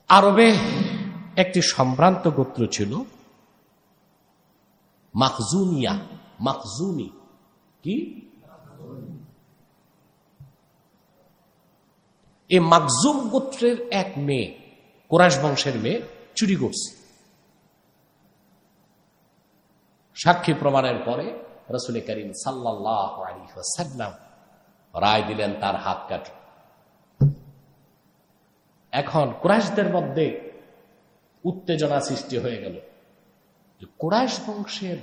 আরবে একটি সম্ভ্রান্ত গোত্র ছিল মাকজুনিয়া মাকজুনি কি? এই মাকজুম গোত্রের এক মেয়ে কোরআশ বংশের মেয়ে, চুরি করছে। সাক্ষী প্রমাণের পরে রসুল করিম সাল্লাম রায় দিলেন তার হাত কাট। এখন কুরাইশদের মধ্যে উত্তেজনা সৃষ্টি হয়ে গেল কুরাইশ বংশের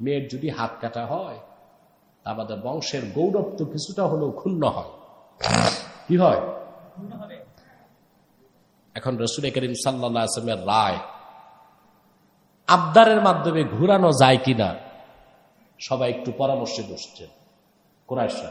মেয়ের যদি হাত কাটা হয় আমাদের বংশের গৌরব তো কিছুটা হলেও ক্ষুণ্ণ হয়। কি হয়? এখন রসুল করিম সাল্লামের রায় আবদারের মাধ্যমে ঘুরানো যায় কিনা, সবাই একটু পরামর্শে বসছেন কোরআশা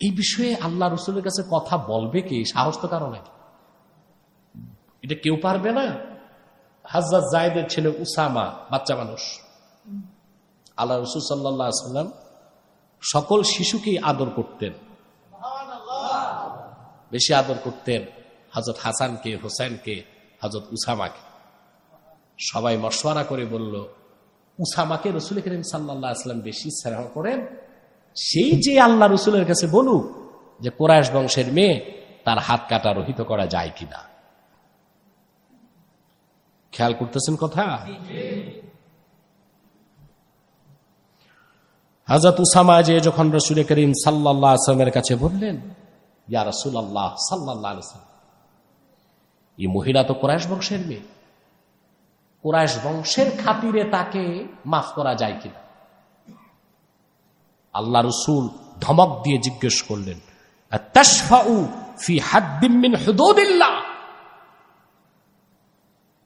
এই বিষয়ে আল্লাহ রসুলের কাছে কথা বলবে কি? সাহস তো কারণে এটা কেউ পারবে না? হাজার জায়দের ছেলে উসামা, বাচ্চা মানুষ। আল্লাহ রসুল সাল্লাহ সাল্লাম সকল শিশুকেই আদর করতেন। বেশি আদর করতেন হজরত হাসানকে, হোসেনকে, হজরত উসামাকে। সবাই মশওয়ারা করে বলল, উসামাকে রসুল করিম সাল্লাহ আসলাম বেশি স্নেহ করেন সেই যে আল্লাহ রসুলের কাছে বলুক যে কোরআশ বংশের মেয়ে তার হাত কাটা রহিত করা যায় কিনা। খেয়াল করতেছেন কথা? হাজরত উসামা যে যখন রসুল করিম সাল্লাহ আসলামের কাছে বললেন, ইয়া রসুল আল্লাহ সাল্লাহ এই মহিলা তো কোরআশ বংশের মেয়ে। কোরআশ বংশের খাতিরে তাকে মাফ করা যায় কিনা? আল্লাহ রসুল ধমক দিয়ে জিজ্ঞেস করলেন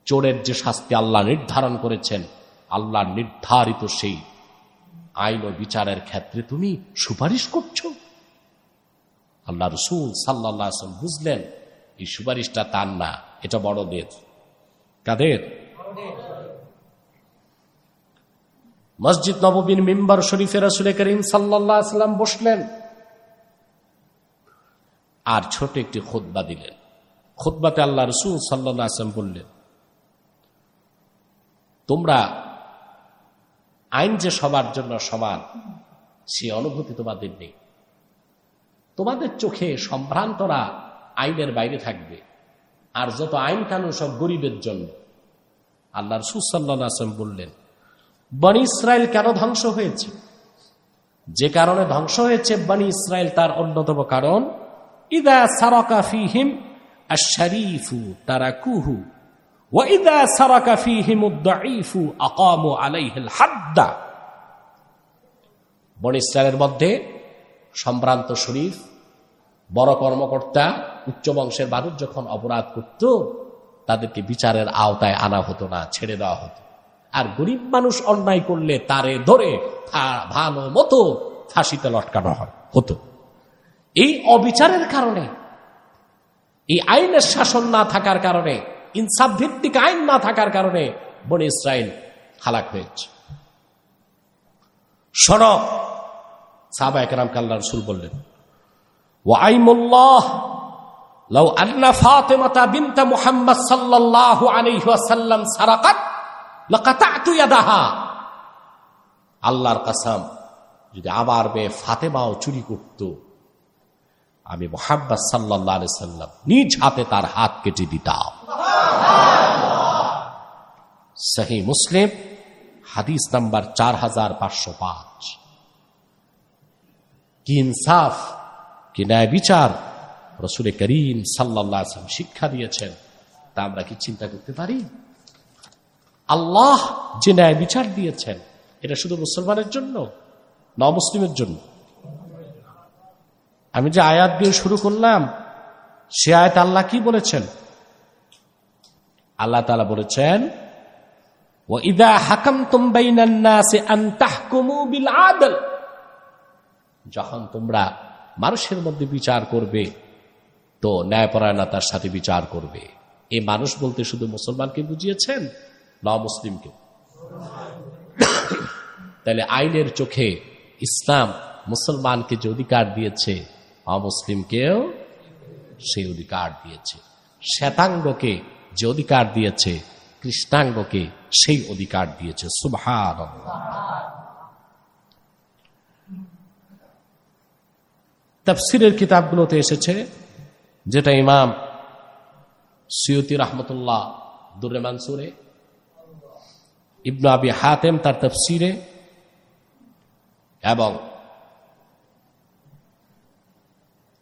চোরের যে শাস্তি আল্লাহ নির্ধারণ করেছেন, আল্লাহ নির্ধারিত সেই আইন ও বিচারের ক্ষেত্রে তুমি সুপারিশ করছ। আল্লাহ রসুল সাল্লাহ বুঝলেন, এই সুপারিশটা তার না, এটা বড়দের। কাদের? মসজিদ নবীন মিম্বার শরীফের রসুলের করিম সাল্লাম বসলেন। আর ছোট একটি খোদবা দিলেন। খোদবাতে আল্লাহ রসুল সাল্লাহ আসলাম বললেন, তোমরা আইন যে সবার জন্য সমান, সে অনুভূতি তোমাদের নেই। তোমাদের চোখে সম্ভ্রান্তরা আইনের বাইরে থাকবে, আর যত আইন কানুন সব গরিবের জন্য। আল্লাহ রসুল বললেন বনি ইসরায়েল কেন ধ্বংস হয়েছে? যে কারণে ধ্বংস হয়েছে বনি ইসরায়েল তার অন্যতম কারণ। ইদা সারকা ফিহিম আশারিফু তারা কুহু ওয়াইদা সারাকা ফিহিম উদ্দাইফু আকামু আলাইহিল হাদ্দা। বনি ইসরায়েলের মধ্যে সম্ভ্রান্ত শরীফ, বড় কর্মকর্তা, উচ্চ বংশের মানুষ যখন অপরাধ করত, তাদেরকে বিচারের আওতায় আনা হতো না, ছেড়ে দেওয়া হতো। আর গরিব মানুষ অন্যায় করলে তারে ধরে ভালো মতো ফাঁসিতে লটকানো হয় হতো এই অবিচারের কারণে এই আইনের শাসন না থাকার কারণে ইনসাফ ভিত্তিক আইন না থাকার কারণে বনে ইসরায়েল হালাক হয়েছে সড়ক সাবা একরাম কাল্লা রসুল বললেন ওয়াইমুল্লাহ لو أن فاطمة بنت محمد صلى الله عليه وسلم سرقت لقطعت يدها আল্লাহর কাসাম, যদি আমার মেয়ে ফাতেমাও চুরি করত, আমি মোহাম্মদ সাল্লাহ সাল্লাম নিজ হাতে তার হাত কেটে দিতাম। সহি মুসলিম, হাদিস নাম্বার চার হাজার পাঁচশো পাঁচ। কি ইনসাফ, কি ন্যায় বিচার রসুলে করিম সাল্লাহ শিক্ষা দিয়েছেন, তা আমরা কি চিন্তা করতে পারি? আল্লাহ যে ন্যায় বিচার দিয়েছেন, এটা শুধু মুসলমানের জন্য ন মুসলিমের জন্য। আমি যে আয়াত দিয়ে শুরু করলাম, সে আয়াত আল্লাহ কি বলেছেন? আল্লাহ তালা বলেছেন যখন তোমরা মানুষের মধ্যে বিচার করবে, তো ন্যায়পরায়ণতার সাথে বিচার করবে। এই মানুষ বলতে শুধু মুসলমানকে বুঝিয়েছেন? ন মুসলিমকে তাহলে আইনের চোখে ইসলাম মুসলমানকে যে অধিকার দিয়েছে, অমুসলিমকেও সেই অধিকার দিয়েছে। শ্বেতাঙ্গকে যে অধিকার দিয়েছে, কৃষ্ণাঙ্গকে সেই অধিকার দিয়েছে। সুভার তফসিরের কিতাবগুলোতে এসেছে, যেটা ইমাম সৈয়তি রহমতুল্লাহ দুরে মানসুরে ইবনু আবি হাতেম তার তফসিরে এবং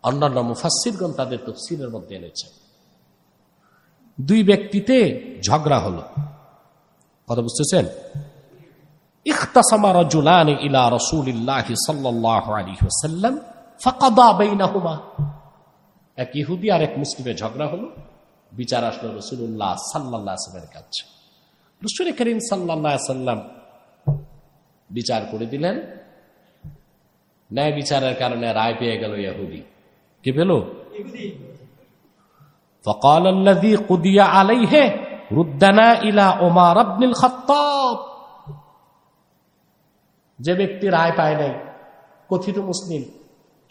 অন্যান্য মুফাসিরগণ তাদের তফসিলের মধ্যে এনেছেন দুই ব্যক্তিতে ঝগড়া হলো। কথা বুঝতেছেন? ইখতাসামা রাজুলান ইলা রাসূলিল্লাহি সাল্লাল্লাহু আলাইহি ওয়াসাল্লাম ফাকাদা বাইনাহুমা। এক ইহুদি আর এক মুসলিমের ঝগড়া হলো। বিচার আসলো রসুল্লাহ সাল্লাহ আসলামের কাছে। রসুল করিম সাল্লাহ সাল্লাম বিচার করে দিলেন ন্যায় বিচারের কারণে রায় পেয়ে গেল ইয়াহুদি কি পেল فقال الذي قضي عليه ردنا الى عمر بن الخطاب যে ব্যক্তি রায় পায় নাই কথিত মুসলিম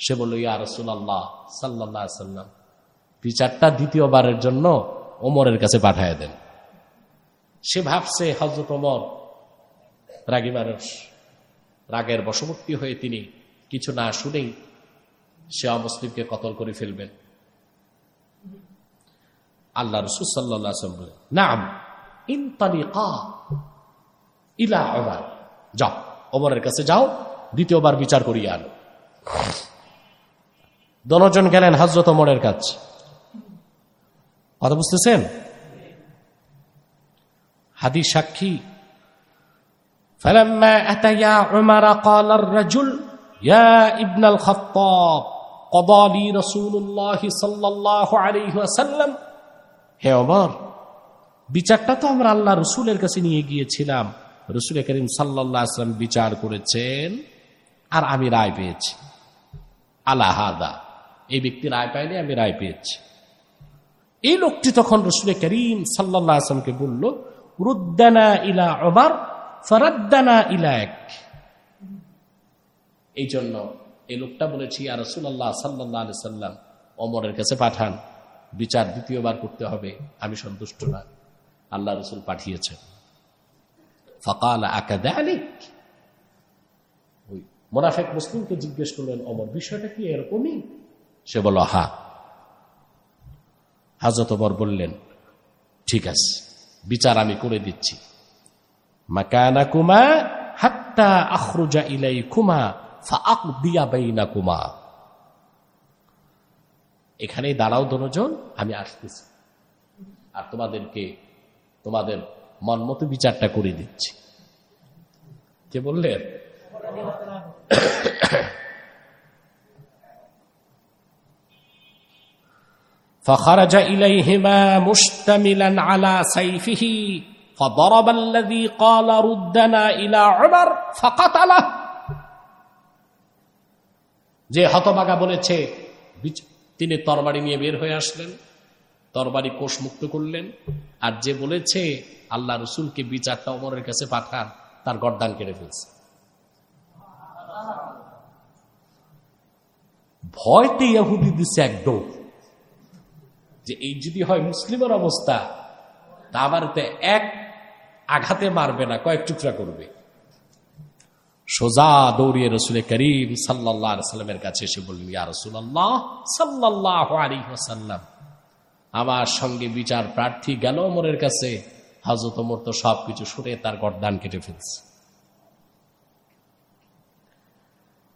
সে বলল ইয়া রসুল্লাহ সাল্লাহ সাল্লাম বিচারটা দ্বিতীয়বারের জন্য ওমরের কাছে পাঠায় দেন সে ভাবছে হজরত ওমর রাগী মানুষ। রাগের বশবর্তী হয়ে তিনি কিছু না শুনেই সে অমুসলিমকে কতল করে ফেলবেন। আল্লাহ রসুল সাল্লাম বলে নাম ইলা যাও, ওমরের কাছে যাও, দ্বিতীয়বার বিচার করিয়া আনো। দনজন গেলেন হজরত ওমরের কাছে। কথা বুঝতেছেন? হাদি সাক্ষী فلما أتيا عمر قال الرجل يا ابن الخطاب قضى لي رسول الله صلى الله عليه وسلم হে অমর বিচারটা তো আমরা আল্লাহ রসুলের কাছে নিয়ে গিয়েছিলাম রসুল করিম সাল্লাহ আসলাম বিচার করেছেন আর আমি রায় পেয়েছি আলাহাদা এই ব্যক্তি রায় পায়নি আমি রায় পেয়েছি এই লোকটি তখন রসুল করিম সাল্লাহ আসলামকে বলল রুদ্দানা ইলা অমর ফরাদ্দানা ইলা এক। এই জন্য এই লোকটা বলেছি আর রসুল্লাহ সাল্লাহ আলি সাল্লাম অমরের কাছে পাঠান। বিচার দ্বিতীয়বার করতে হবে। আমি সন্তুষ্ট না। আল্লাহ রসুল পাঠিয়েছেন। ফকাল আকাদালিক ওই মোনাফেক মুসলিমকে জিজ্ঞেস করলেন অমর বিষয়টা কি এরকমই? সে বলল, হা। হাজত অমর বললেন, ঠিক আছে। বিচার আমি করে দিচ্ছি। মাকানা কুমা হাত্তা আখরুজা ইলাই কুমা বাইনা কুমা এখানেই দাঁড়াও দুজন আমি আসতেছি। আর তোমাদেরকে, তোমাদের মন মতো বিচারটা করে দিচ্ছি। কে বললেন? فخرج إليهما مشتملا على سيفه فضرب الذي قال ردنا إلى عمر فقتله যে হতবাগা বলেছে তিনি তরবারি নিয়ে বের হয়ে আসলেন তরবারি কোষ মুক্ত করলেন আর যে বলেছে আল্লাহ রসুলকে বিচারটা অমরের কাছে পাঠান তার গরদান কেড়ে ফেলছে ভয়তে ইয়াহুদি দিচ্ছে একদম যে এই যদি হয় মুসলিমের অবস্থা, তা আবার এক আঘাতে মারবে না, কয়েক টুকরা করবে। সোজা দৌড়িয়ে রসুল করিম সাল্লাহ সাল্লামের কাছে এসে বললেন, ইয়া রসুল্লাহ সাল্লাহ আলী আমার সঙ্গে বিচার প্রার্থী গেল ওমরের কাছে হজরত ওমর তো সবকিছু শুনে তার গরদান কেটে ফেলছে।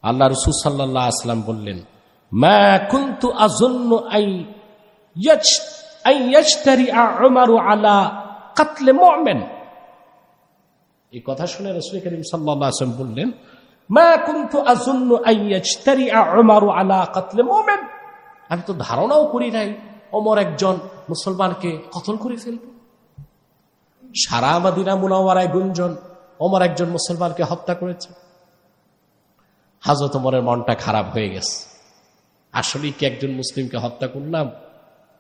আল্লাহ রসুল সাল্লাহ আসলাম বললেন, মা কুন্তু আজন্য আই আমি তো ধারণাও করি নাই অমর একজন মুসলমানকে কতল করে ফেলবে। সারা মাদিনা মুনাওয়ারায় গুঞ্জন অমর একজন মুসলমানকে হত্যা করেছে। হাজত অমরের মনটা খারাপ হয়ে গেছে। আসলে কি একজন মুসলিমকে হত্যা করলাম?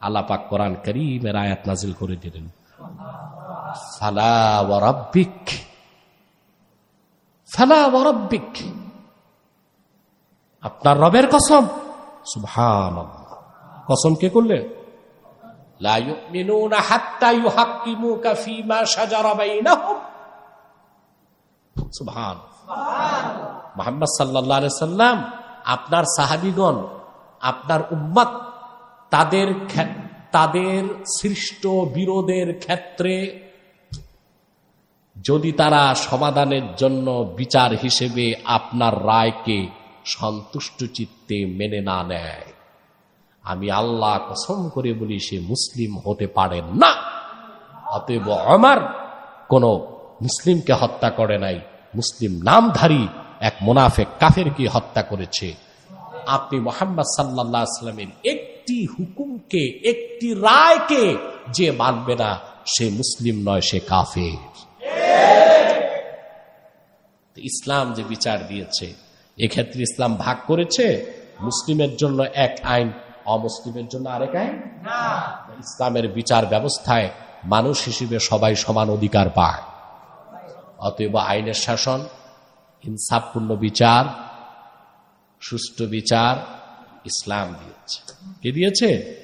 আলাপাক কোরআন করিমের আয়াত নাজিল করে দিলেন। ফালা আপনার রবের কসম। সুভান কসম কে করলেন মোহাম্মদ সাল্লাহ সাল্লাম আপনার সাহাবিগণ, আপনার উম্মত তাদের তাদের সৃষ্ট বিরোধের ক্ষেত্রে যদি তারা সমাধানের জন্য বিচার হিসেবে আপনার রায়কে সন্তুষ্ট চিত্তে মেনে না নেয়, আমি আল্লাহ কসম করে বলি সে মুসলিম হতে পারেন না। অতএব আমার কোন মুসলিমকে হত্যা করে নাই, মুসলিম নামধারী এক মুনাফেক কাফেরকে হত্যা করেছে। আপনি মোহাম্মদ সাল্লাহ আসলামের একটি হুকুমকে একটি রায়কে যে মানবে না সে মুসলিম নয় সে কাফের। ইসলাম যে বিচার দিয়েছে এক্ষেত্রে ইসলাম ভাগ করেছে মুসলিমের জন্য এক আইন অমুসলিমের জন্য আরেক আইন? ইসলামের বিচার ব্যবস্থায় মানুষ হিসেবে সবাই সমান অধিকার পায়। অতএব আইনের শাসন ইনসাফপূর্ণ বিচার সুষ্ঠু বিচার ইসলাম দিয়েছে। কে দিয়েছে?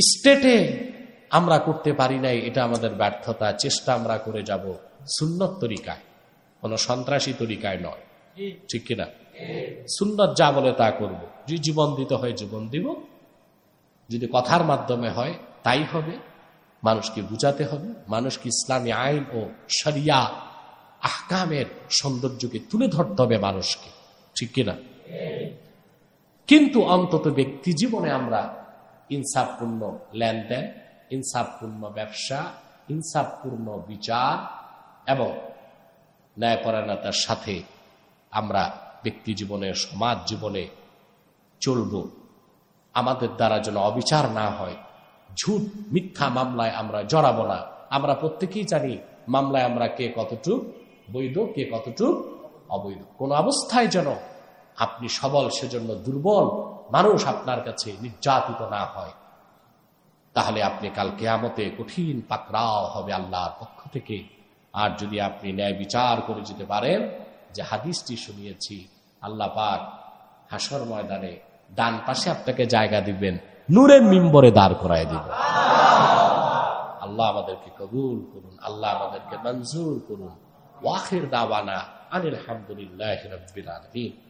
স্টেটে আমরা করতে পারি নাই, এটা আমাদের ব্যর্থতা, চেষ্টা আমরা করে যাব সুন্নত তরিকায়। কোন সন্ত্রাসী তরিকায় নয়। ঠিক কিনা? সুন্নত যা বলে তা করব। যদি জীবন দিতে হয় জীবন দিব। যদি কথার মাধ্যমে হয়, তাই হবে। মানুষকে বুঝাতে হবে। মানুষকে ইসলামী আইন ও সরিয়া আহকামের সৌন্দর্যকে তুলে ধরতে হবে মানুষকে। ঠিক কিনা? কিন্তু অন্তত ব্যক্তি জীবনে আমরা ইনসাফপূর্ণ লেনদেন, ইনসাফপূর্ণ ব্যবসা, ইনসাফপূর্ণ বিচার এবং ন্যায়পরায়ণতার সাথে আমরা ব্যক্তি জীবনে, সমাজ জীবনে চলব। আমাদের দ্বারা যেন অবিচার না হয়, ঝুট মিথ্যা মামলায় আমরা জড়াব না। আমরা প্রত্যেকেই জানি মামলায় আমরা কে কতটুক বৈধ, কে কতটুক অবৈধ। কোন অবস্থায় যেন আপনি সবল, সেজন্য দুর্বল মানুষ আপনার কাছে নির্যাতিত না হয়। তাহলে আপনি কাল কেয়ামতে কঠিন পাকড়াও হবে আল্লাহর পক্ষ থেকে। আর যদি আপনি ন্যায় বিচার করে যেতে পারেন, যে হাদিসটি শুনিয়েছি, আল্লাহ পাক হাসর ময়দানে ডান পাশে আপনাকে জায়গা দিবেন, নূরের মিম্বরে দাঁড় করায় দিবেন। আল্লাহ আমাদেরকে কবুল করুন, আল্লাহ আমাদেরকে মঞ্জুর করুন। ওয়াখির দাওয়ানা আনিল হামদুলিল্লাহ আলামিন।